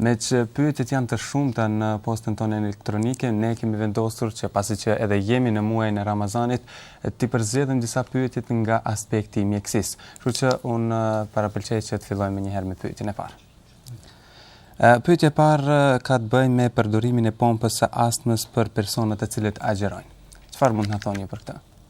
Meqë pyetjet janë të shumta në postën tonë elektronike, ne kemi vendosur që pasi që edhe jemi në muajin e Ramazanit, t'i përzgjedhim disa pyetjet nga aspekti i mjekësisë. Kështu që unë parapëlqej që të fillojmë menjëherë me pyetjen e parë. Pyetja e parë ka të bëjë me përdorimin e pompës së astmës për personat të cilët agjërojnë. Çfarë mund të na thoni për këtë?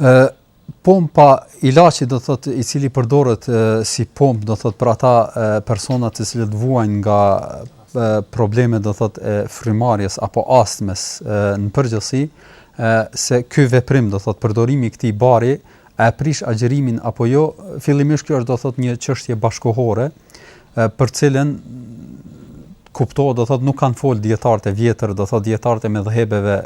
Ë pompa ilaçi do thot i cili përdoret e, si pomp do thot për ata e, persona të cilët vuajnë nga probleme do thot e frymarrjes apo astmes në përgjithësi se ky veprim do thot përdorimi i këtij bari a e prish agjërimin apo jo fillimisht kjo është do thot një çështje bashkohore ë për cilën kuptohet do thot nuk kanë fol dietarët e vjetër do thot dietarët e medhhebeve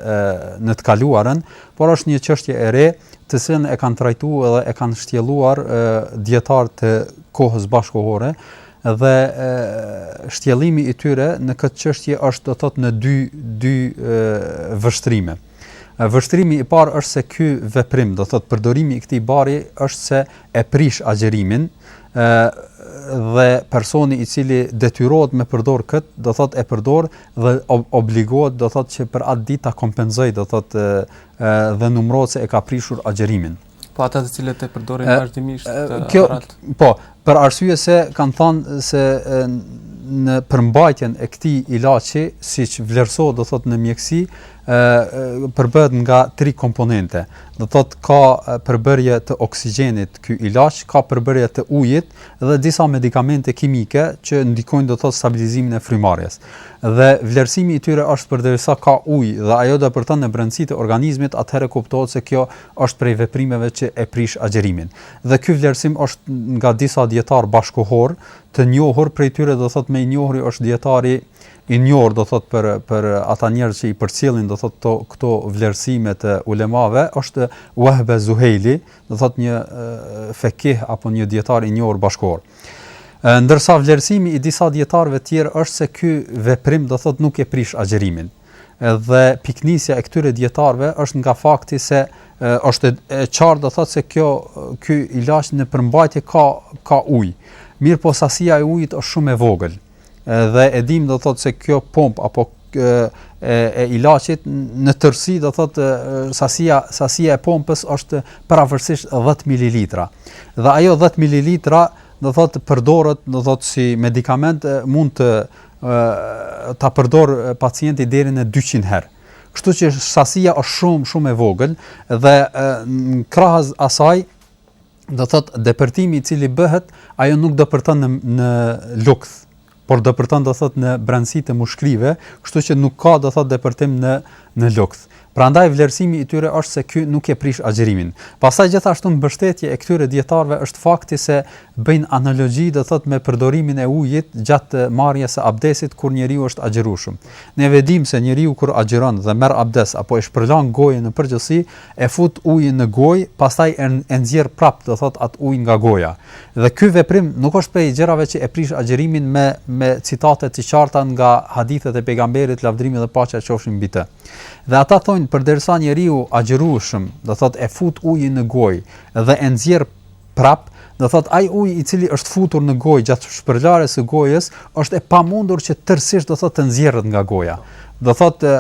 në të kaluarën por është një çështje e re të cilën e kanë trajtuar edhe e kanë shtjelluar dietarët të kohës bashkohore dhe shtjellimi i tyre në këtë çështje është do thot në dy dy vështrime Vështrimi i parë është se ky veprim, do thotë përdorimi i këtij bari është se e prish agjërimin, ë dhe personi i cili detyrohet me përdor kët, do thotë e përdor dhe obligohet do thotë që për atë ditë ta kompenzojë, do thotë dhe numërohet se e ka prishur agjërimin. Po ata të cilët e përdorin vazhdimisht kjo po për arsye se kanë thënë se në përmbajtjen e këtij ilaçi, siç vlerësohet do thotë në mjeksi, ë përbëhet nga tri komponente. Do thotë ka përbërje të oksigjenit ky ilaç, ka përbërje të ujit dhe disa medikamente kimike që ndikojnë do thotë stabilizimin e frymëmarrjes. Dhe vlerësimi i tyre është përderisa ka ujë dhe ajo depërton në brendësi të organizmit, atëherë kuptohet se kjo është prej veprimeve që e prish agjërimin. Dhe ky vlerësim është nga disa dijetarë bashkohorë, të njohur prej tyre do thotë më i njohuri është dijetari i njohur do thotë për për ata njerëz që i përcjellin do thotë këto këto vlerësime të ulemave është Vehbe Zuhejli, do thotë një fekih apo një dijetar i njohur bashkohor. Ndërsa vlerësimi i disa dijetarëve të tjerë është se ky veprim do thotë nuk e prish agjërimin. Edhe piknisja e këtyre dietarëve është nga fakti se është e qartë do thotë se kjo ky ilaç në përmbajtje ka ka ujë. Mirëpo sasia e ujit është shumë e vogël. Dhe e dim do thotë se kjo pomp apo e, e ilaçit në tërësi do thotë sasia sasia e pompës është përafërsisht 10 ml. Dhe ajo 10 ml do thotë përdoret do thotë si medikament mund të ta përdor pacienti deri në 200 herë. Kështu që sasia është shumë shumë e vogël dhe krahas asaj do thot depërtimi i cili bëhet, ajo nuk depërton në në lukth, por depërton do thot në brendësi të mushkërive, kështu që nuk ka do thot depërtim në në lukth. Prandaj vlerësimi i tyre është se ky nuk e prish agjërimin. Pastaj gjithashtu mbështetje e këtyre dijetarëve është fakti se bëjnë analogji do thotë me përdorimin e ujit gjatë marrjes së abdesit kur njeriu është agjërushëm. Ne e dimë se njeriu kur agjëron dhe merr abdes apo e shpërlan gojën në përgjithësi e fut ujin në gojë pastaj e e nxjerr prapë do thotë atë ujë nga goja. Dhe ky veprim nuk është prej gjërave që e prish agjërimin me me citate të qarta nga hadithet e pejgamberit lavdërimi dhe paqja qofshin mbi të. Dhe ata thonë përderisa njeriu agjërueshëm, do thotë e fut ujin në gojë dhe e nxjerr prap, do thotë ai ujë i cili është futur në gojë gjatë shpërlarjes së gojës, është e pamundur që tërësisht do thotë të nxjerret nga goja. Do thotë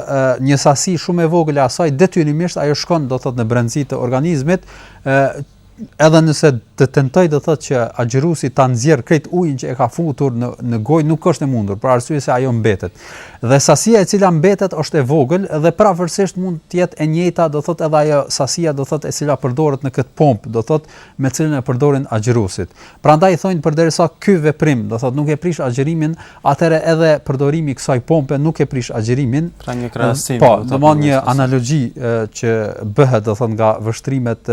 një sasi shumë e vogël e asaj detyrimisht ajo shkon do thotë në brendësi të organizmit, edhe nëse të tentoj do thotë që agjërusi ta nxjerr krejt ujin që e ka futur në në gojë nuk është e mundur për arsye se ajo mbetet. Dhe sasia e cila mbetet është e vogël dhe përafërsisht mund të jetë e njëjta do thotë edhe ajo sasia do thotë e cila përdoret në këtë pompë do thotë me cilën e përdorin agjërusit. Prandaj thonë përderisa ky veprim do thotë nuk e prish agjërimin, atëherë edhe përdorimi i kësaj pompe nuk e prish agjërimin. Pra një krahasim. Po, domethënë një analogji që bëhet, do thotë nga vështrimet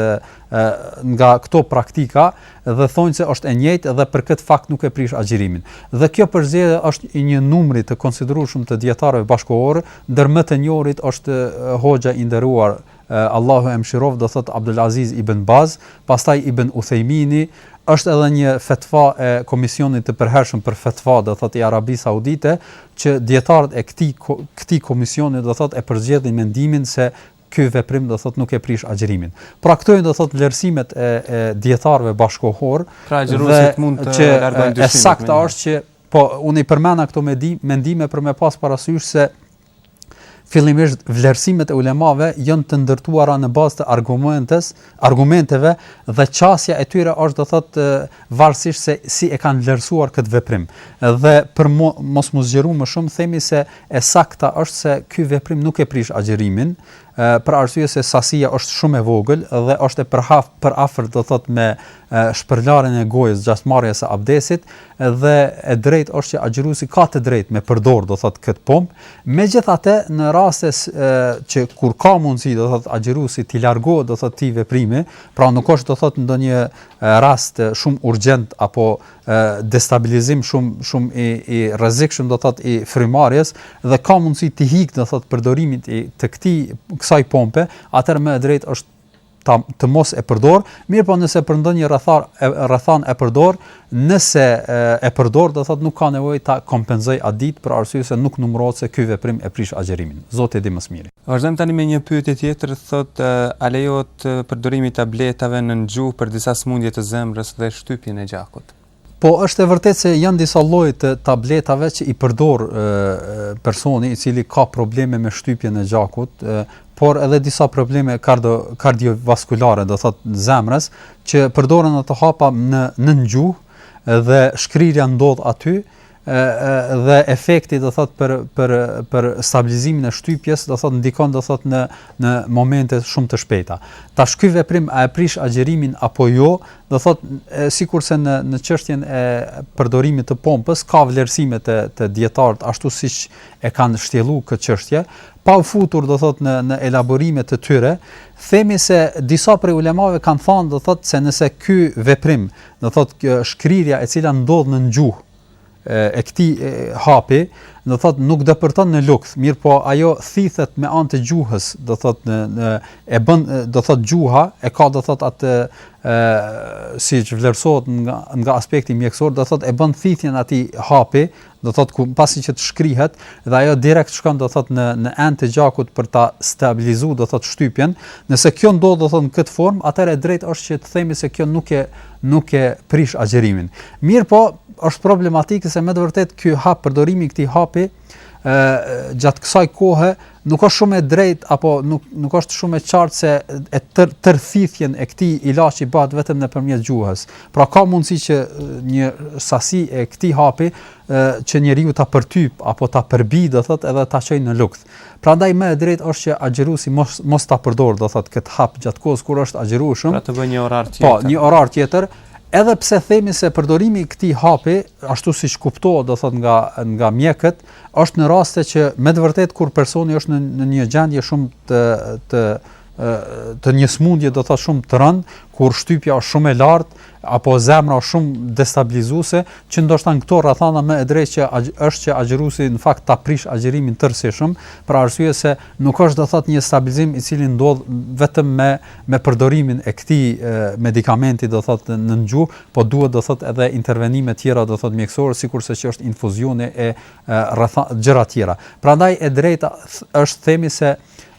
nga këto praktika dhe thonë se është e njëjtë dhe për këtë fakt nuk e prish agjërimin. Dhe kjo përzgjedhje është e një numri të konsiderueshëm të dijetarëve bashkëkohorë, ndër më të njohurit është hoxha i nderuar Allahu e mëshiroftë do thotë Abdul Aziz Ibën Baz, pastaj Ibën Uthejmini, është edhe një fetva e Komisionit të Përhershëm për Fetva do thotë i Arabisë Saudite, që dijetarët e këtij këtij komisioni do thotë e përzgjedhin mendimin se ky veprim do thotë nuk e prish agjërimin. Pra këto janë do thotë vlerësimet e e dijetarëve bashkëkohorë, pra agjëruesit mund të largojnë dyshimet. E sakta është që po unë i përmenda këto mendime për me pas parasysh se fillimisht vlerësimet e ulemave janë të ndërtuara në bazë të argumentes, argumenteve dhe qasja e tyre është do thotë varësisht se si e kanë vlerësuar këtë veprim. Dhe për mo, mos m'u zgjeru më shumë themi se e sakta është se ky veprim nuk e prish agjërimin, për arsye se sasia është shumë e vogël dhe është e përaf përafërt do thot me shpërlarjen e gojës gjatë marrjes së abdesit dhe e drejtë është që agjëruesi ka të drejtë me përdor do thot kët pump megjithatë në raste që kur ka mundësi do thot agjëruesi t'i largohet do thot këtij veprimi pra nuk është do thot ndonjë rast shumë urgjent apo destabilizim shumë shumë i i rrezikshëm do thotë i frymarrjes dhe ka mundësi t'i hik do thotë përdorimi i të këtij kësaj pompe, atëherë më e drejtë është ta të mos e përdor, mirëpo nëse për ndonjë rrethar rrethan e përdor, nëse e, e përdor do thotë nuk ka nevojë ta kompenzojë atë ditë për arsye se nuk numërohet se ky veprim e prish agjerimin. Zoti e di më së miri. Vazhdojmë tani me një pyetje tjetër, thotë a lejohet Përdorimi i tabletave nën gjuhë për disa sëmundje të zemrës dhe shtypjen e gjakut. Po është e vërtetë se janë disa lloje të tabletave që i përdor personi i cili ka probleme me shtypjen e gjakut, por edhe disa probleme kardo, kardiovaskulare, do thot zemrës, që përdoren ato hapa në nën gjuhë dhe shkrirja ndodh aty dhe efekti do thot për për për stabilizimin e shtypjes do thot ndikon do thot në në momente shumë të shpejta. Tash ky veprim a e prish agjerimin apo jo, do thot sikurse në në çështjen e përdorimit të pompës ka vlerësime të të dijetarët ashtu siç e kanë shtjelluar këtë çështje, pa u futur do thot në në elaborime të tyre, themi se disa prej ulemave kanë thënë do thot se nëse ky veprim Do thotë kjo shkrirja e cila ndodh nën gjuhë e këtij hapi, do thot nuk depërton në lukth, mirëpo ajo thithet me anë të gjuhës, do thot në në e bën do thot gjuha e ka do thot atë ë siç vlerësohet nga nga aspekti mjekësor, do thot e bën thithjen atij hapi, do thotë ku pasi që të shkrihet dhe ajo direkt shkon do thotë në në enë të gjakut për ta stabilizuar do thotë shtypjen, nëse kjo ndodh do thotë në këtë formë, atëherë e drejtë është që të themi se kjo nuk e nuk e prish agjerimin. Mirëpo është problematike se me të vërtetë ky hap përdorimi i këtij hapi ë gjatë kësaj kohe nuk është shumë e drejtë apo nuk nuk është shumë e qartë se e tër, tërthithjen e këtij ilaçi bëhet vetëm nëpërmjet gjuhës. Pra ka mundësi që një sasi e këtij hapi që njeriu ta përtyp apo ta përbi do thot edhe ta çojë në lukth. Prandaj më e drejtë është që agjëruesi mos mos ta përdor do thot kët hap gjatë kohës kur është agjërueshëm. Pra të bëjë një orar po, tjetër. Po, një orar tjetër. Edhe pse themi se përdorimi i këtij hapi, ashtu siç kuptohet do thot nga nga mjekët, Është në raste që me të vërtetë kur personi është në në një gjendje shumë të të të një smundje do thotë shumë të rëndë, kur shtypja është shumë e lartë apo zemra është shumë destabilizuese, që ndoshta në këto rrethana më e drejtë që është që agjëruesi në fakt ta prish agjerimin tërësishëm, për arsye se nuk është do thotë një stabilizim i cili ndodh vetëm me me përdorimin e këtij medikamenti do thotë nën gjuhë, po duhet do thotë edhe intervenime tjera do thotë mjekësore sikurse që është infuzioni e rreth ca gjëra tjera prandaj e drejta është themi se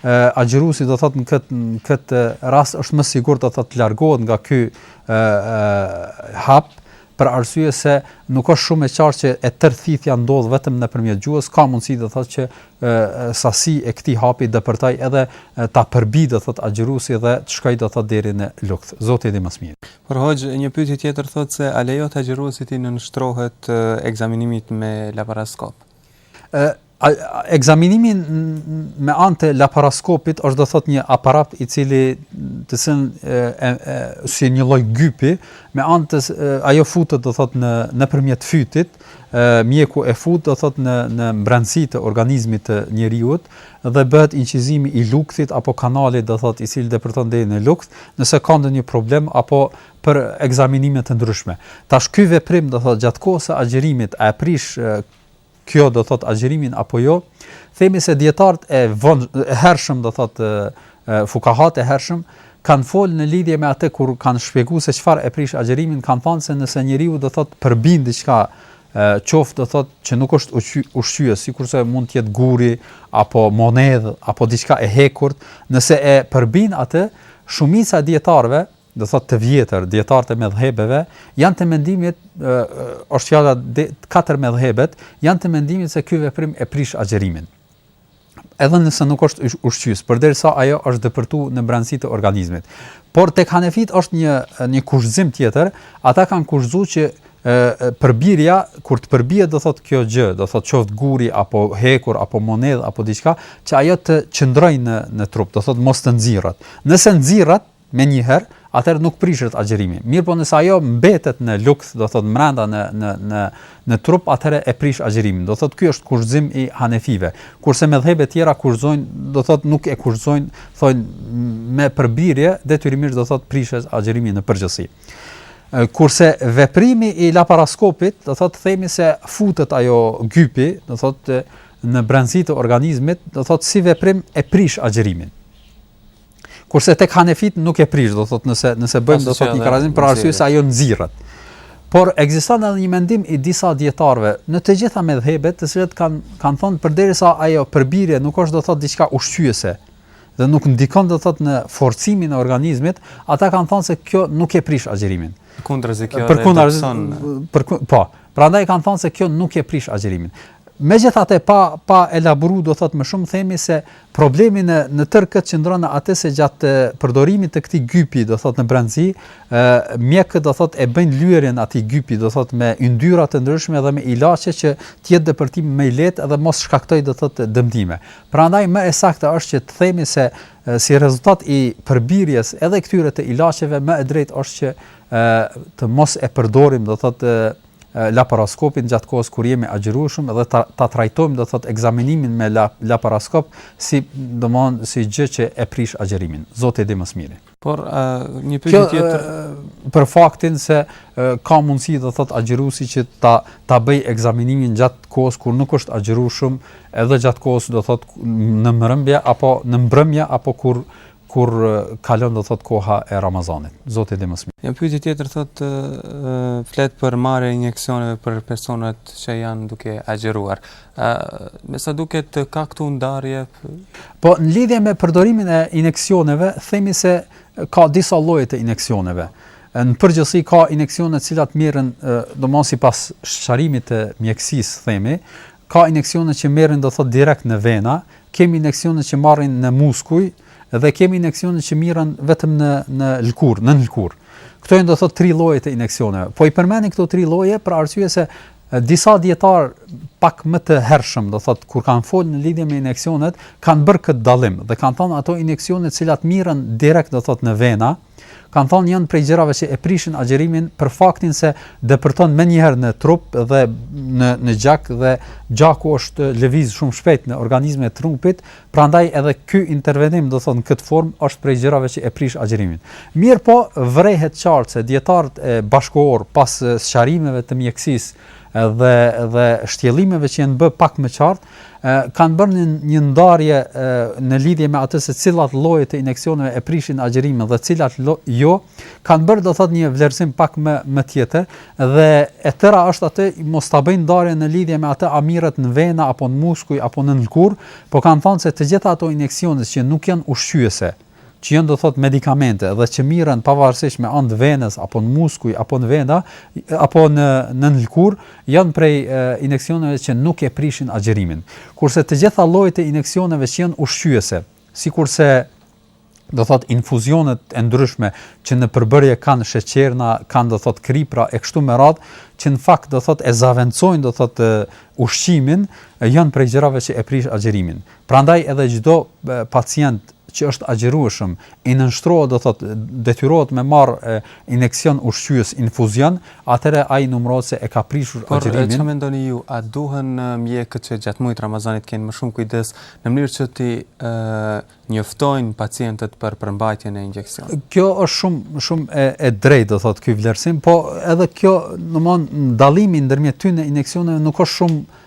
agjëruesi do thotë në këtë në këtë rast është më sigurt do thotë të largohet nga ky hap për arsye se nuk është shumë e qartë që e tërë thithja ndodh vetëm nëpërmjet gjuhës, ka mundësi do thotë që e, sasi e këtij hapi depërton edhe ta përbi do thotë agjëruesi dhe të shkojë do thotë deri në lukth. Zoti i di më së miri. Po hoxhë një pyetje tjetër thotë se a lejohet agjëruesit t'i nënshtrohet ekzaminimit me laparaskop? Ekzaminimi me anë të laparaskopit është do thot një aparat i cili e ka sen si një lloj gypi me anë të ajo futet do thot në nëpërmjet fytit mjeku e fut do thot në në mbrandësi të organizmit të njeriut dhe bëhet incizimi i lukthit apo kanalit do thotë i cili depërton deri në lukth, nëse ka ndonjë problem apo për ekzaminime të ndryshme. Tash ky veprim do thotë gjatë kohës së agjërimit a e prish kjo do thotë agjërimin apo jo? Themi se dijetarët e von e hershëm do thotë fukahat e hershëm kanë fol në lidhje me atë kur kanë shpjeguar se çfarë e prish agjërimin, kanë thënë se nëse njeriu do thotë përbin diçka qoftë do thot që nuk është ushqyese, sikurse mund të jetë guri apo monedhë apo diçka e hekurt, nëse e përbin atë, shumica e dijetarëve, do thot të vjetër, dijetarët e medhhebeve, janë të mendimit, është fjala katër medhhebet, janë të mendimit se ky veprim e prish agjërimin. edhe nëse nuk është ushqyes, përderisa ajo është depërtu në brendësi të organizmit. Por tek hanefit është një një kushtëzim tjetër, ata kanë kushtëzu që përbirja kur të përbihet do thotë kjo gjë, do thotë qoftë guri apo hekur apo monedhë apo diçka, që ajo të qëndrojë në në trup, do thotë mos të nxirret. Nëse nxirret, menjëherë, atëherë nuk prishet agjërimi. Mirëpo nëse ajo mbetet në lukth, do thotë brenda në në në në trup, atëherë e prish agjërimin. Do thotë ky është kushtëzim i hanefive. Kurse medhhebet tjera kushtëzojnë, do thotë nuk e kushtëzojnë, thonë me përbirje detyrimisht do thotë prishet agjërimi në përgjithësi. Kurse veprimi i laparaskopit, do thotë themi se futet ajo gypi, do thotë në brendësi të organizmit, do thotë si veprim e prish agjërimin. Kurse tek Hanefit nuk e prish, do thotë nëse nëse bëjmë do thotë një krahasim për arsye se ajo nxirret. Por ekziston edhe një mendim i disa dijetarëve në të gjitha medhhebet, të cilët kanë kanë thënë përderisa ajo përbirje nuk është do thotë diçka ushqyese dhe nuk ndikon do thotë në forcimin e organizmit, ata kanë thënë se kjo nuk e prish agjërimin. Kundrazi kjo. Përkundrazi, për po. Prandaj kanë thënë se kjo nuk e prish agjërimin. Megjithatë pa pa elaboru do thot më shumë themi se problemi në në tërë këtë qëndron në atë se gjatë përdorimit të këtij gypi do thot në brendzi ë mjekët do thot e bëjnë lyerjen e atij gypi do thot me yndyra të ndryshme dhe me ilaçe që të jetë depërtim më i lehtë dhe mos shkaktojë do thot dëmtime. Prandaj më e saktë është që të themi se si rezultat i përbirjes edhe këtyre të ilaçeve më e drejtë është që ë të mos e përdorim do thot laparoskopin gjatë kohës kur jemi agjërueshëm dhe ta, ta trajtojmë do thot ekzaminimin me la, laparoskop si domethënë si gjë që e prish agjërimin. Zoti e di më së miri. Por uh, një pyetje tjetër uh, për faktin se uh, ka mundësi do thot agjëruesi që ta ta bëjë ekzaminimin gjatë kohës kur nuk është agjërueshëm, edhe gjatë kohës do thot në mbrëmje apo në mbrëmje apo kur Kur kalon do thot koha e Ramazanit. Zoti e di më së miri. Një pyetje tjetër thot flet për marrjen e injeksioneve për personat që janë duke agjëruar. Ë me sa duket ka këtu ndarje. Po në lidhje me përdorimin e injeksioneve themi se ka disa lloje të injeksioneve. Në përgjithësi ka injeksione të cilat merren domethënë sipas sqarimit të mjekësisë themi, ka injeksione që merren do thot direkt në vena kemi injeksione që mirren në muskuj dhe kemi injeksione që mirren vetëm në në lëkurë, nën lëkurë. Këto janë do thotë tri lloje të injeksioneve. Po i përmendim këto tri lloje për arsye se disa dijetarë pak më të hershëm, do thotë kur kanë folur në lidhje me injeksionet, kanë bërë këtë dallim dhe kanë thënë ato injeksione të cilat mirren direkt do thotë në vena, kanë thënë janë prej gjërave që e prishin agjërimin për faktin se depërton menjëherë në trup dhe në në gjak dhe gjaku është lëviz shumë shpejt në organizmin e trupit, prandaj edhe ky intervenim do thotë në këtë formë është prej gjërave që e prish agjërimin. Mirëpo vërehet qartë se dijetarët bashkëkohorë pas sqarimeve të mjekësisë dhe dhe shtjellimeve që janë bë pak më qartë, kanë bërë një, një ndarje në lidhje me atë se cilat lloje të injeksioneve e prishin agjërimin dhe cilat lo, jo, kanë bërë do thotë një vlerësim pak më më tjetër dhe e tëra është atë mos ta bëjnë ndarje në lidhje me atë a mirret në vena apo në muskuj apo në lëkurë, po kanë thënë se të gjitha ato injeksione që nuk janë ushqyese, që janë do thotë medikamente dhe që mirren pavarësisht me anë të venës apo në muskuj apo në vena apo në nën lëkurë janë prej injeksioneve që nuk e prishin agjërimin. Kurse të gjitha llojet e injeksioneve që janë ushqyese, sikurse do thot infuzionet e ndryshme që në përbërje kanë sheqerna, kanë do thot kripra e kështu me radhë, që në fakt do thot e zëvendësojnë do thot ushqimin, janë prej gjërave që e prish agjërimin. Prandaj edhe çdo pacient që është agjërueshëm, i nënshtrohet do thotë detyrohet me marr injeksion ushqyes infuzion, atëherë ai numërohet se e ka prishur agjërimin. Por çfarë mendoni ju, a duhen mjekët që gjatë muajit të Ramazanit të kenë më shumë kujdes në mënyrë që t'i ë njoftojnë pacientët për përmbajtjen e injeksionit? Kjo është shumë shumë e e drejtë do thotë ky vlerësim, po edhe kjo domthon dallimi ndërmjet këtyne injeksioneve nuk është shumë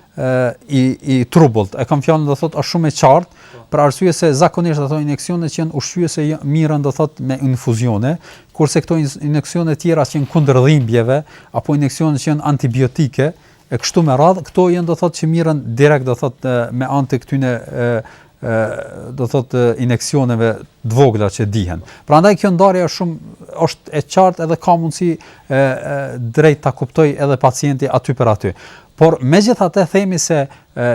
i i trubullt. E kam fjalën do thot është shumë e qartë, po. për arsye se zakonisht ato injeksione që janë ushqyese jo, mirren do thot me infuzione, kurse këto injeksione të tjera që janë kundër dhimbjeve apo injeksione që janë antibiotike e kështu me radhë, këto janë do thot që mirren direkt do thot me anë të këtyre do thotë injeksioneve të vogla që dihen. Prandaj kjo ndarje është shumë është e qartë edhe ka mundësi e, drejt ta kuptojë edhe pacienti aty për aty. Por megjithatë themi se e,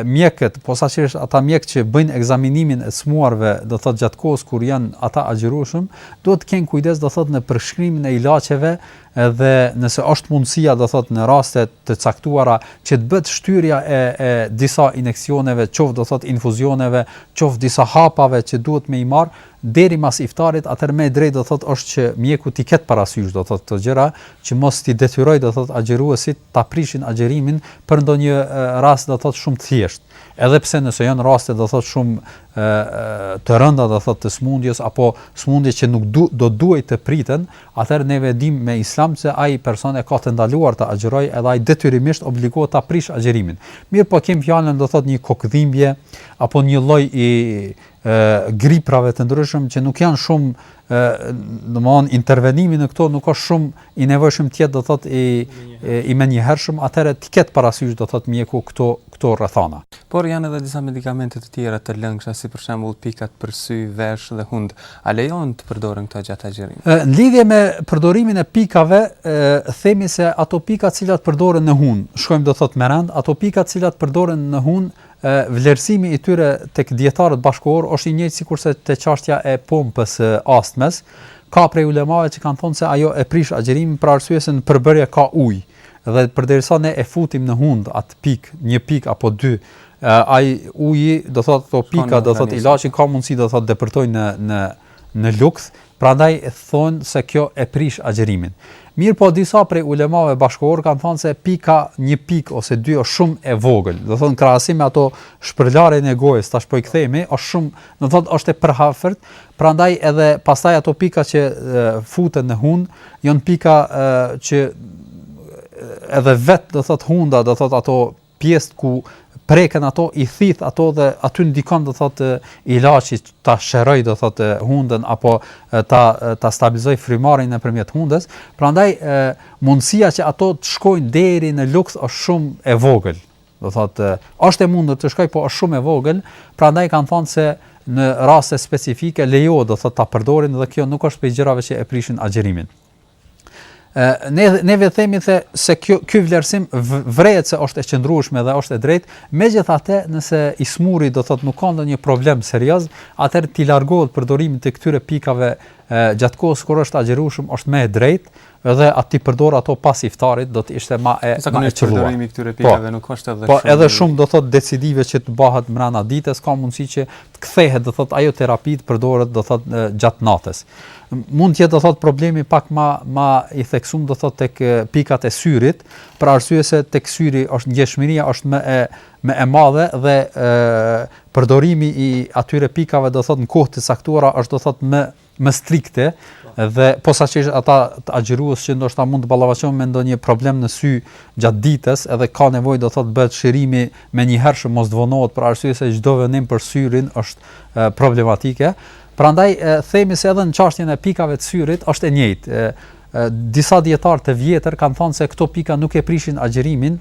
mjekët, posaçërisht ata mjekë që bëjnë ekzaminimin e të smuarve, do thotë gjatë kohës kur janë ata agjërueshëm, duhet të kenë kujdes do thotë në përshkrimin e ilaçeve edhe nëse është mundësia do thotë në raste të caktuara që të bëhet shtyrja e e disa injeksioneve, qoftë do thotë infuzioneve, qoftë disa hapave që duhet me i marr deri mas iftarit, atëherë më e drejtë do thotë është që mjeku t'i ketë parasysh do thotë këto gjëra, që mos t'i detyrojë do thotë agjëruesit ta prishin agjërimin për ndonjë rast do thotë shumë të thjeshtë. Edhe pse nëse janë raste do thotë shumë ë të rënda do thotë të smundjes apo smundje që nuk du, do duhej të priten, atëherë neve e dimë me Islam se ai person e ka të ndaluar të agjërojë edhe ai detyrimisht obligohet ta prishë agjërimin. Mirëpo e kam fjalën do thotë një kokëdhimbje apo një lloj i griprave të ndryshëm që nuk janë shumë domthon intervenimi në këto nuk është shumë i nevojshëm të jetë do thotë i i menjëhershëm atëherë t'i ketë parasysh do thotë mjeku këto këto rrethana. Por janë edhe disa medikamente të tjera të lëngshta si për shembull pikat për sy, vesh dhe hundë. A lejohen të përdoren këto gjatë agjërimit? Në lidhje me përdorimin e pikave, themi se ato pika të cilat përdoren në hunë, shkojmë do thotë me rend, ato pika të cilat përdoren në hunë, vlerësimi i tyre tek dijetarët bashkëkohorë është i njëjtë sikurse te çashtja e pompës së astmes, ka prej ulemave që kanë thënë se ajo e prish agjërimin për arsye se në përbërje ka ujë. Dhe përderisa ne e futim në hundë atë pikë, një pikë apo dy, ai uji, do thotë ato pika, do thotë ilaçi ka mundësi do thotë të depërtojë në në në lukth, prandaj thonë se kjo e prish agjërimin. Mirëpo disa prej ulemave bashkëkohorë kanë thënë se pika, një pikë ose dy është shumë e vogël. Do thotë në krahasim me ato shpërlarjen e gojës, tash po i kthehemi, është shumë Do thotë është e përafërt, prandaj edhe pastaj ato pika që futen në hund janë pika e, që edhe vet do thotë hunda, do thotë ato pjesë ku preken ato i thith ato dhe aty ndikon do thotë ilaçi ta shëroj do thotë hundën apo ta ta stabilizoj frymarrjen nëpërmjet hundës prandaj mundësia që ato të shkojnë deri në lukth është shumë e vogël Do thotë, është e mundur të shkoj, po është shumë e vogël, prandaj kanë thënë se në raste specifike lejohet do thotë ta përdorin dhe kjo nuk është për gjërave që e prishin agjërimin. Ë ne ne vetë themi se se kjo ky vlerësim vërehet se është e qëndrueshme dhe është e drejtë, megjithatë nëse i sëmuri do thotë nuk ka ndonjë problem serioz, atëherë t'i largohet përdorimit të këtyre pikave e, gjatë kohës kur është agjërueshëm është më e drejtë, Edhe t'i përdor ato pas iftarit do të ishte ma e ma e qëlluar. Përdorimi i këtyre, po, pikave nuk është edhe po, shumë. Po edhe shumë do thotë decisive që të bëhet mbrenda ditës, ka mundësi që të kthehet do thotë ajo terapi të përdoret do thotë gjatë natës. Mund të jetë do thotë problemi pak më më i theksuar do thotë tek pikat e syrit, për arsye se tek syri është ndjeshmëria është më e më e madhe dhe ë përdorimi i atyre pikave do thotë në kohë të caktuara është do thotë më më strikte dhe posaçërisht ata agjërues që ndoshta mund të ballafaqohen me ndonjë problem në sy gjatë ditës, edhe ka nevojë do thotë bëhet shërimi i menjëhershëm mos të vonohet për arsye se çdo vonim për syrin është problematike. Prandaj themi se edhe në çështjen e pikave të syrit është e njëjtë. Disa dijetarë të vjetër kanë thënë se këto pika nuk e prishin agjërimin,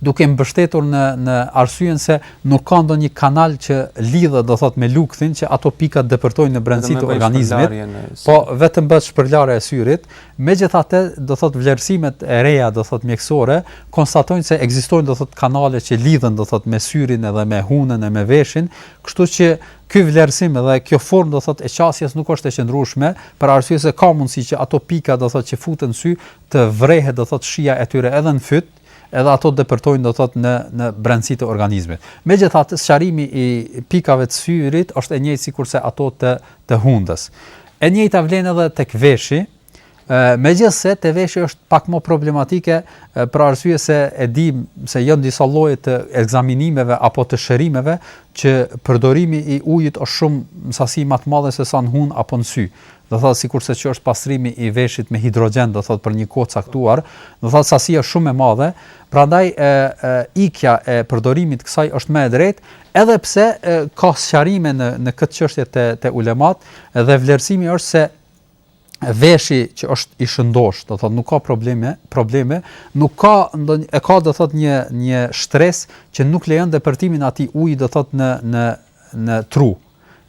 duke u mbështetur në në arsyen se nuk ka ndonjë kanal që lidhet, do thotë me lukthin që ato pika të depërtojnë në brendësi të organizmit, po vetëm bëhet shpërlarja e syrit. Megjithatë, do thotë vlerësimet e reja, do thotë mjekësore, konstatojnë se ekzistojnë do thotë kanale që lidhen do thotë me syrin edhe me hunën e me veshin, kështu që Ky vlerësim dhe kjo formë do thotë e qasjes nuk është e qëndrueshme për arsye se ka mundësi që ato pika do thotë që futen në sy të vrehet do thotë shija e tyre edhe në fyt, edhe ato depërtojnë do thotë në në brendësi të organizmit. Megjithatë sqarimi i pikave të syrit është e njëjtë sikurse ato të të hundës. E njëjta vlen edhe tek veshi, Megjithëse te veshi është pak më problematike për arsye se e dim se janë disa lloje të ekzaminimeve apo të shërimeve që përdorimi i ujit është shumë në sasi më të madhe se sa në hun apo në sy. Do thotë sikurse që është pastrimi i veshit me hidrogjen, do thotë për një kohë të caktuar, do thotë sasia është shumë e madhe, prandaj e, e ikja e përdorimit të kësaj është më e drejtë, edhe pse e, ka sqarime në në këtë çështje te te ulemat dhe vlerësimi është se veshi që është i shëndosh, do thotë nuk ka probleme, probleme, nuk ka ndonjë e ka do thotë një një shtresë që nuk lejon depërtimin e atij uji do thotë në në në tru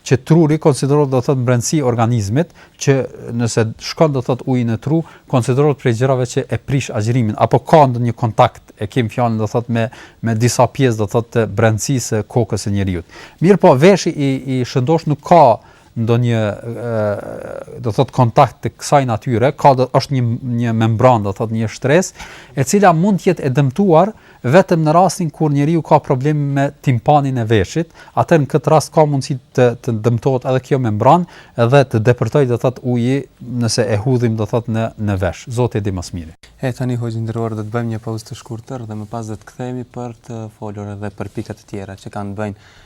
që truri konsiderohet do thot brendësi organizmit që nëse shkon do thot ujë në tru konsiderohet prej gjërave që e prish agjërimin apo ka ndonjë kontakt e kem fjalën do thot me me disa pjesë do thot të brendësisë kokës së njeriu. Mirpo veshi i i shëndosh nuk ka ndonjë do thot kontakt të kësaj natyre, ka do është një një membranë do thot një shtresë, e cila mund të jetë e dëmtuar vetëm në rastin kur njeriu ka problem me timpanin e veshit, atë në këtë rast ka mundësi të të dëmtohet edhe kjo membranë dhe të depërtoj do thot uji nëse e hudhim do thot në në vesh. Zoti e di më së miri. E tani hoxhë i nderuar do të bëjmë një pauzë të shkurtër dhe më pas do të kthehemi për të folur edhe për pika të tjera që kanë të bëjnë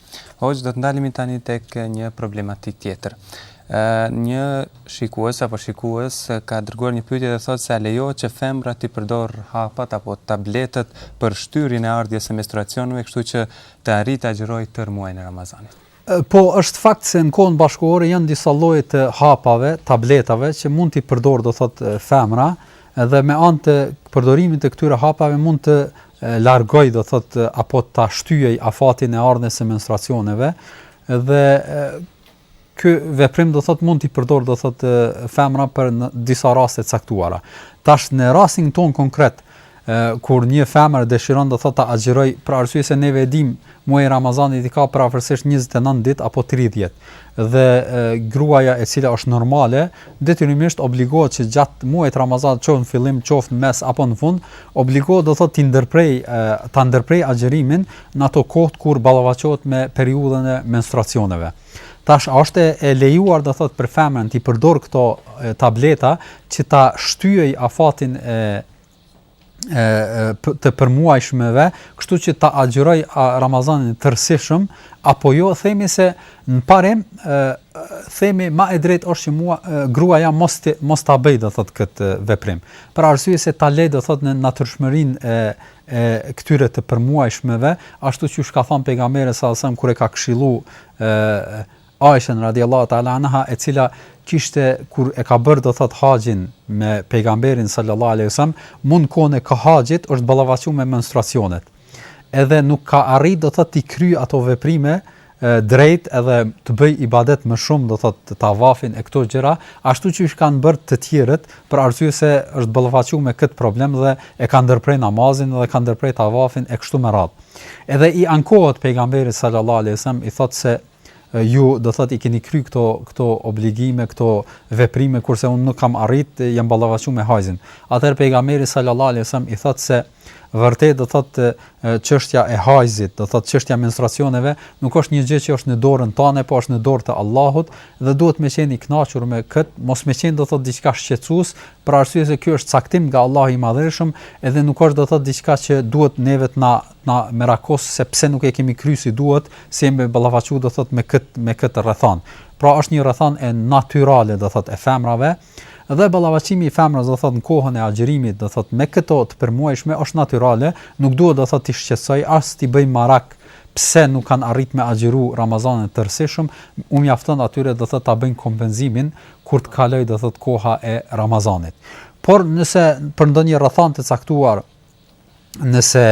Hoxhë, do të ndalemi tani tek një problematik tjetër. Ë një shikues apo shikuese ka dërguar një pyetje dhe thotë se a lejohet që femra t'i përdor hapat apo tabletët për shtyrjen e ardhjes së menstruacioneve, kështu që të arrijë të agjërojë tërë muajin e Ramazanit. Po, është fakt se në kohën bashkëkohore janë disa lloje të hapave, tabletave që mund t'i përdor do thotë femra, edhe me anë të përdorimit të këtyre hapave mund të largoj do thot apo ta shtyej afatin e ardhjes së menstruacioneve dhe ky veprim do thot mund t'i përdor do thot femra për në disa raste të caktuara. Tash në rastin ton konkret kur një femër dëshiron do thot ta agjëroj për arsye se neve e dim Muaji i Ramazanit i ka përafërsisht njëzet e nëntë ditë apo tridhjetë dhe gruaja e cila është normale, detyrimisht obligohet që gjatë muajit të Ramazanit, qoftë në fillim, qoftë në mes apo në fund, obligohet do thotë të ndërprej ta ndërprej agjërimin në ato kohët kur ballafaqohet me periudhën e menstruacioneve. Tash a është e lejuar do thotë për femrën t'i përdor këto tableta që ta shtyej afatin e të përmuajshmeve, kështu që ta agjëroj Ramazanin e tërësishëm apo jo, themi se në parim themi ma e drejtë osht që gruaja mos të, mos ta bëj do thot kët veprim. Për arsye se ta lej do thot në natyrshmërinë e e këtyre të përmuajshmeve, ashtu siç ka thënë pejgamberi sa sa kur e ka këshillu ë Aishën radijallahu ta'ala anha e cila kishte kur e ka bërë do thot haxhin me pejgamberin sallallahu alaihi wasallam mu në kohën e haxhit është ballafaquar me menstruacionet edhe nuk ka arrit do thot t'i kry ato veprime drejt edhe të bëj ibadet më shumë do thot të tavafin e këto gjëra ashtu siç kanë bërë të tjerët për arsye se është ballafaquar me këtë problem dhe e ka ndërpre namazin dhe ka ndërpre tavafin e kështu me radhë edhe i ankohet pejgamberit sallallahu alaihi wasallam i thot se ju do thot i keni kry këto këto obligime, këto veprime kurse unë nuk kam arrit, jam ballafaqu me hajzin. Atëherë pejgamberi sallallahu alaihi wasallam i thot se vërtet do thot çështja e hajzit, do thot çështja e menstruacioneve nuk është një gjë që është në dorën tonë, por është në dorë të Allahut dhe duhet me qenë i kënaqur me kët, mos me qenë do thot diçka shqetësues, për arsye se ky është caktim nga Allahu i Madhërishëm, edhe nuk është do thot diçka që duhet neve të na Na merakos se pse nuk e kemi kry si duhet, si jemi ballafaqu do thot me kët me kët rrethan. Pra është një rrethan e natyrale do thot e femrave dhe ballafaqimi i femrës do thot në kohën e agjërimit do thot me këto të përmuajshme është natyrale, nuk duhet do thot t'i shqetësoj as t'i bëj merak pse nuk kanë arrit me agjëru Ramazanin tërësishëm, u mjafton atyre do thot ta bëjnë kompenzimin kur të kaloj do thot koha e Ramazanit. Por nëse për ndonjë rrethan të caktuar nëse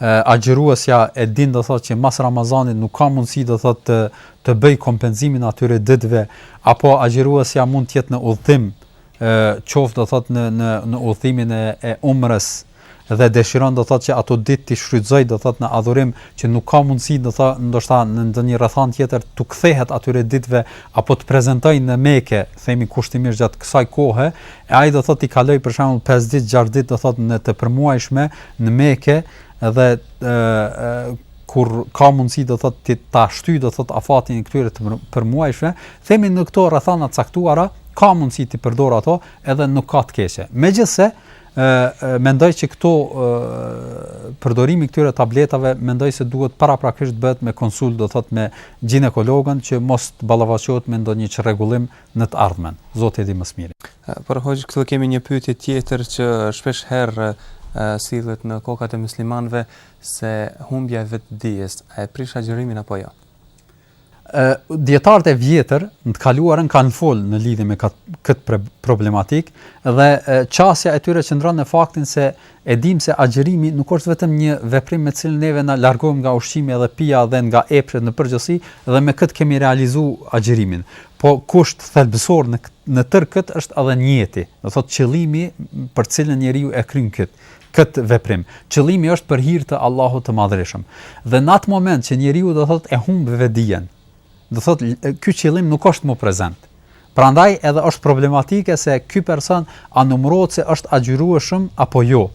agjëruesja e din do thotë që mas Ramazanit nuk ka mundësi do thotë të të bëj kompenzimin atyre ditëve apo agjëruesja mund të jetë në udhtim ë qoftë do thotë në në në udhtimin e, e umrës dhe dëshiron do thotë që ato ditë t'i shfrytëzoj do thotë në adhurim që nuk ka mundësi do thotë ndoshta në ndonjë rrethan tjetër t'u kthehet atyre ditëve apo të prezantojë në Mekë themi kushtimisht gjatë kësaj kohe E ajo do thotë t'i kaloj për shembull 5 ditë, 6 ditë do thotë në të përmuajshme në Mekë dhe e, e, kur ka mundësi do thotë ti ta shtyj do thotë afatin e këtyre të përmuajshme, themi në këto rrethana të caktuara ka mundësi t'i përdor ato edhe nuk ka të keqe. Megjithse ë mendoj që këto përdorimi këtyre tabletave mendoj se duhet paraprakisht bëhet me konsult do thot me ginekologun që mos të ballafaqohet me ndonjë çrregullim në të ardhmen. Zoti e di më së miri. Por hoxhë këtu kemi një pyetje tjetër që shpesh herë sillet në kokat e muslimanëve se humbja e vetëdijes a e prish agjërimin apo jo. Ë dijetarët e vjetër në të kaluarën kanë fol në lidhje me këtë problematik dhe qasja e tyre qëndron në faktin se E dimë se agjërimi nuk është vetëm një veprim me të cilën neve ne largohemi nga ushqimi dhe pija dhe nga epshet në përgjithësi dhe me këtë kemi realizu agjërimin, po kusht thelbësor në në tërë këtë është edhe nijeti, do thotë qëllimi për të cilën njeriu e kryen këtë këtë veprim. Qëllimi është për hir të Allahut të Madhërishëm. Dhe në atë moment që njeriu do thotë e humb vetëdijen, Do thot ky qëllim nuk është më prezent. Prandaj edhe është problematike se ky person a numërohet se është agjërueshëm apo jo,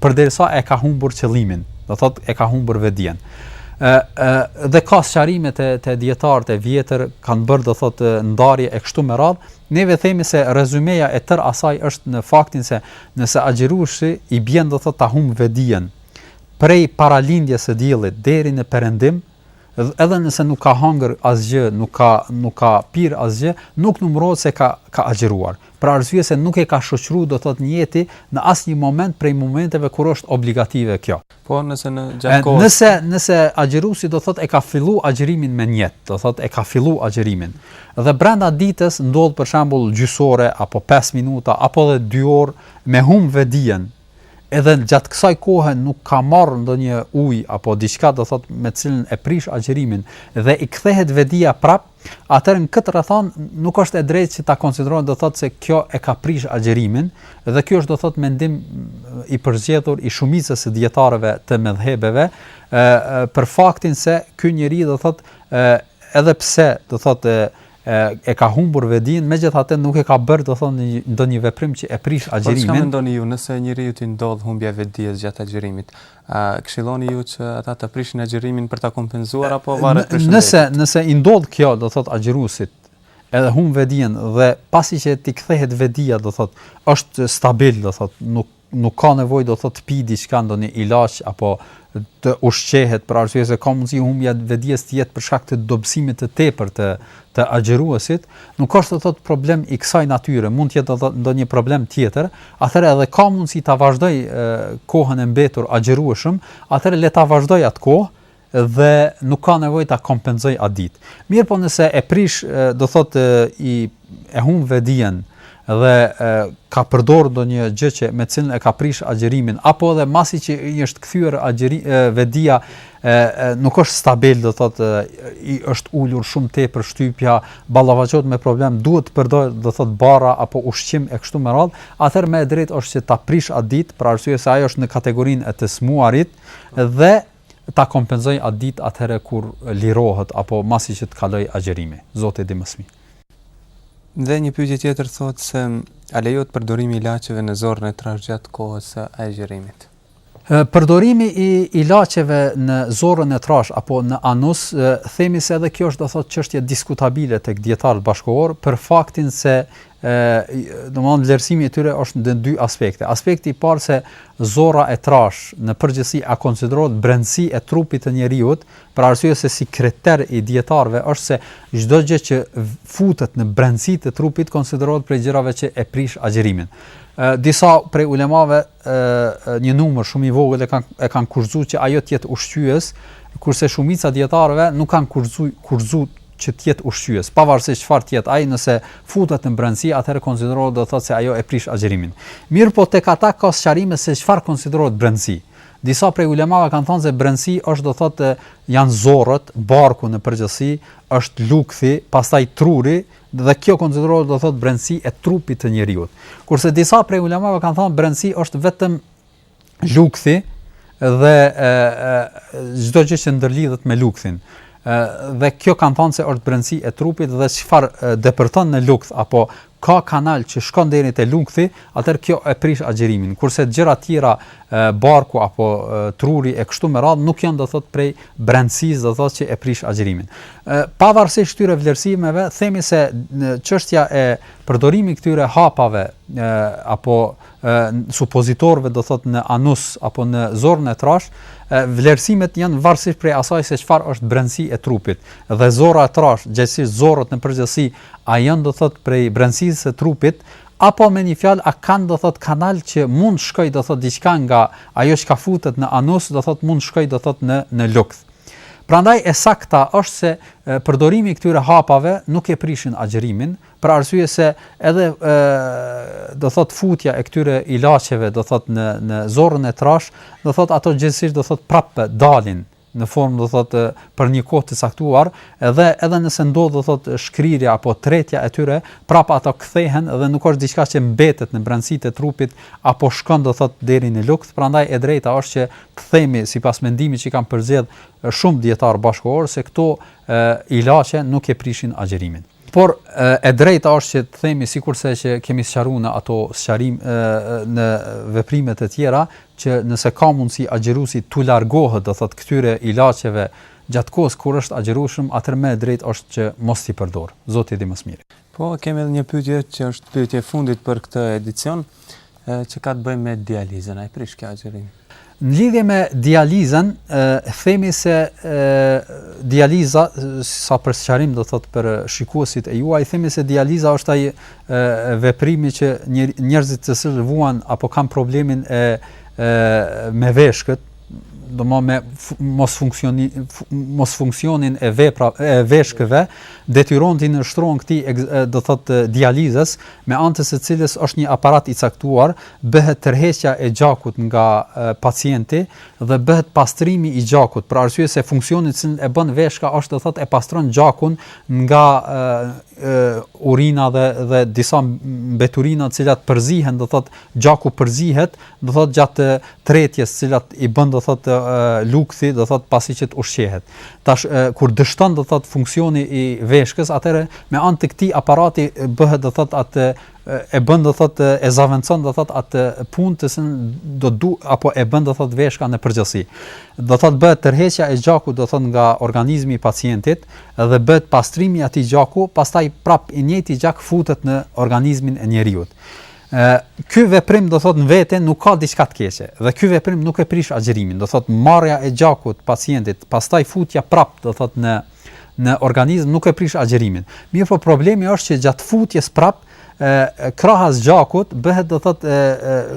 përderisa e ka humbur qëllimin, do thot e ka humbur vetdijen. Ë ë dhe ka sqarime të të dijetarët e vjetër kanë bërë do thot ndarje e kështu me radh, neve themi se rezumeja e tërë asaj është në faktin se nëse agjëruesit i bjen do thot ta humb vetdijen prej para lindjes së diellit deri në perëndim, edhe nëse nuk ka hangër asgjë, nuk ka nuk ka pir asgjë, nuk numërohet se ka ka agjëruar. Për arsye se nuk e ka shoqëruar do thotë nijeti në asnjë moment prej momenteve kur është obligative kjo. Po nëse ndodh gjatë kohës. Nëse nëse agjëruesi do thotë e ka filluar agjërimin me nijet, do thotë e ka filluar agjërimin. Dhe brenda ditës ndodh për shembull gjysmë ore apo 5 minuta apo edhe 2 orë me hum vedijen, edhe gjatë kësaj kohe nuk ka marrë ndonjë ujë apo diçka do thot me të cilën e prish agjërimin dhe i kthehet vedija prap, atëherë në këtë rrethanë nuk është e drejtë që ta konsiderojmë do thot se kjo e ka prish agjërimin dhe ky është do thot mendim i përzgjedhur i shumicës së dijetarëve të medhhebeve për faktin se ky njeri do thot edhe pse do thot e ka humbur vedijen, megjithatë nuk e ka bërë do thot ndonjë veprim që e prish agjërimin. Po çka mendoni ju, nëse njeriu i ndodh humbja e vedijes gjatë agjërimit, a këshilloni ju që ata të prishin agjërimin për ta kompenzuar apo varet prej shëndetit? Nëse nëse i ndodh kjo, do thot agjëruesit, edhe humb vedijen dhe pasi që t'i kthehet vedija, do thot, është stabil, do thot, nuk nuk ka nevojë do thotë të pi diçka ndonjë ilaç apo të ushqehet për arsye se ka mundësi humbja e vedijes të jetë për shkak të dobësimit të tepërt të të agjëruesit, nuk është do thotë problem i kësaj natyre, mund të jetë ndonjë problem tjetër, atëherë edhe ka mundësi ta vazhdojë kohën e mbetur agjërueshëm, atëherë le ta vazhdojë atë kohë, dhe nuk ka nevojë ta kompenzojë atë ditë. Mirpo nëse e prish, do thotë i e humb vedijen dhe e, ka përdorur ndonjë gjë që me të cilën e ka prish agjërimin apo edhe masi që i është kthyer agjëri vedija e, e, nuk është stabil do thotë i është ulur shumë tepër shtypja ballafaqohet me problem duhet të përdor do thotë barna apo ushqim e kështu me radhë atëherë më e drejtë është që ta prish atë ditë për arsye se ajo është në kategorinë e të smuarit dhe ta kompenzojë atë ditë atëherë kur lirohet apo masi që të kalojë agjërimi. Zoti e di më së miri. Dhe një pyetje tjetër thotë se a lejohet përdorimi i ilaçeve në zorrën e trashë gjatë kohës së agjërimit? Përdorimi i ilaçeve në zorrën e trashë apo në anus, themi se edhe kjo është do thotë çështje diskutabile tek dijetarët bashkëkohorë për faktin se domthon vlerësimi i tyre është në dy aspekte. Aspekti i parë se zorra e trashë në përgjithësi a konsiderohet brendësi e trupit të njeriut, për arsye se si kriter i dijetarëve është se çdo gjë që futet në brendësi të trupit konsiderohet prej gjërave që e prish agjërimin. Disa prej ulemave ë një numër shumë i vogël e kanë e kanë kushtëzu që ajo të jetë ushqyes, kurse shumica e dijetarëve nuk kanë kushtëzu kushtëzu që të jetë ushqyes, pavarësisht çfarë të jetë ai, nëse futet në brendësi, atëherë konsiderohet do të thotë se ajo e prish agjërimin. Mirëpo tek ata ka sqarime se çfarë konsiderohet brendësi. Disa prej ulemave kanë thënë se brendësi është do thotë janë zorrët, barku në përgjithësi, është lukthi, pastaj truri, dhe kjo konsiderohet do thot brendësi e trupit të njeriut. Kurse disa prej ulemave kanë thënë brendësi është vetëm lukthi dhe çdo gjë që ndërlidhet me lukthin. Ë dhe kjo kanë thënë se është brendësi e trupit dhe çfarë depërton në lukth apo ka kanal që shkon deri te lukthi, atëherë kjo e prish agjërimin, kurse gjëra tjera barku apo truri e kështu me radhë nuk janë do thotë prej brendësisë do thotë që e prish agjërimin. Pavarësisht këtyre vlerësimeve, themi se çështja e përdorimit të këtyre hapave apo supozitorëve do thotë në anus apo në zorrën e trashë, vlerësimet janë varësisht prej asaj se çfarë është brendësi e trupit dhe zorra e trashë, gjithsesi zorrët në përgjithësi, a janë do thotë prej brendësisë së trupit Apo me një fjalë a kanë do thotë kanal që mund të shkojë do thotë diçka nga ajo çka futet në anus do thotë mund të shkojë do thotë në në lukth. Prandaj e sakta është se përdorimi i këtyre hapave nuk e prishin agjërimin, për arsye se edhe ë do thotë futja e këtyre ilaçeve do thotë në në zorrën e trashë, do thotë ato gjithsesi do thotë prapë dalin. në formë do thotë për një kohë të caktuar dhe edhe nëse ndodh do thotë shkrirja apo tretja e tyre prapë ato kthehen dhe nuk është diçka që mbetet në brendësi të trupit apo shkon do thotë deri në lukth prandaj e drejta është që të themi sipas mendimit që kanë përzgjedh shumë dijetarë bashkëkohorë se këto ilaçe nuk e prishin agjërimin Por e drejta është që të themi sikurse që kemi sqaruar në ato sqarim në veprimet e tjera që nëse ka mundësi agjëruesi t'u largohet, do thotë këtyre ilaçeve gjatë kohës kur është agjërueshëm, atëherë më e drejtë është që mos t'i përdorë. Zoti di më së miri. Po kemi edhe një pyetje që është pyetje e fundit për këtë edicion. që ka të bëjë me dializën. A e prish kjo agjërimin. Në lidhje me dializën, themi se dializa sa për sqarim do thot për shikuesit e juaj, themi se dializa është ai veprimi që njerëzit të cilët vuajnë apo kanë problemin e me veshkët, do më me mos funksioni mos funksionin e vepra e veshkëve detyrohen t'i nënshtrohen kësaj do thot dializës me anë të së cilës është një aparat i caktuar bëhet tërheqja e gjakut nga pacienti dhe bëhet pastrimi i gjakut për arsye se funksioni që e bën veshka është do thot e pastron gjakun nga urina dhe dhe disa mbeturina të cilat përzihen do thot Gjaku përzihet, do thotë gjatë tretjes, të cilat i bën do thotë lukthi, do thotë pasi që të ushqehet. Tash kur dështon do thotë funksioni i veshkës, atëherë me anë të këtij aparati bëhet do thotë atë e bën do thotë e zëvendëson do thotë atë punë të cilën do do apo e bën do thotë veshka në përgjithësi. Do thotë bëhet tërheqja e gjakut do thotë nga organizmi i pacientit dhe bëhet pastrimi i atij gjaku, pastaj prap i njëjti gjak futet në organizmin e njeriut. Ë ky veprim do thot në vete nuk ka diçka të keqe dhe ky veprim nuk e prish agjërimin, do thot marrja e gjakut të pacientit, pastaj futja prap do thot në në organizëm nuk e prish agjërimin. Mirëpo problemi është që gjatë futjes prap e krahas gjakut bëhet do thot e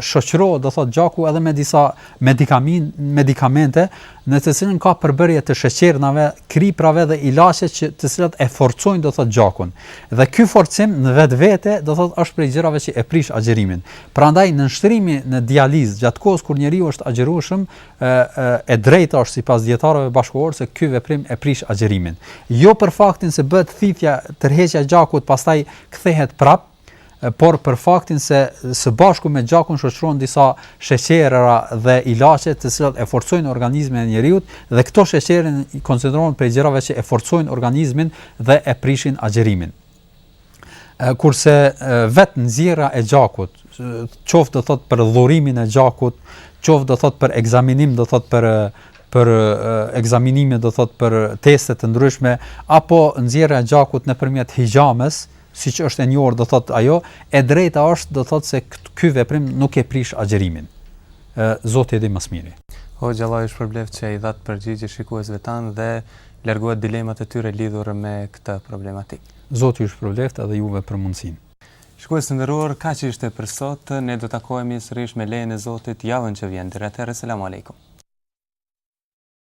shoqëron do thot gjaku edhe me disa medikamin medikamente në të cilën ka përbërje të sheqernave, kriprave dhe ilaçe që të cilat e forcojnë do thotë gjakun. Dhe ky forcim në vetvete do thotë është prej gjërave që e prish agjerimin. Prandaj nënshtrimi në dializë gjatë kohës kur njeriu është agjërueshëm, ë ë e drejta është sipas dijetarëve bashkëkohorë se ky veprim e prish agjerimin. Jo për faktin se bëhet thithja, tërheqja e gjakut, pastaj kthehet prapë por për faktin se së bashku me gjakun shoqërohen disa sheqerëra dhe ilaçe të cilat e forcojnë organizmin e njeriut dhe këto sheqerë konsiderohen prej gjërave që e forcojnë organizmin dhe e prishin agjerimin. Kurse vetë nxjerrja e gjakut, qoftë do thot për dhurimin e gjakut, qoftë do thot për ekzaminim, do thot për për ekzaminime do thot për teste të ndryshme apo nxjerrja e gjakut nëpërmjet hixhames, siç është e njohur do thotë ajo, e drejta është do thotë se ky veprim nuk e prish agjerimin. Ë Zoti e di më së miri. Hoxhë, Allahu ju shpërbleft që i dhatë përgjigje shikuesve tanë dhe larguat dilemat e tyre lidhur me këtë problematikë. Zoti ju shpërbleft edhe juve për mundësinë. Shikues të nderuar, kaq ishte për sot. Ne do të takohemi sërish me lejen e Zotit javën që vjen. Deri atëherë, selam aleikum.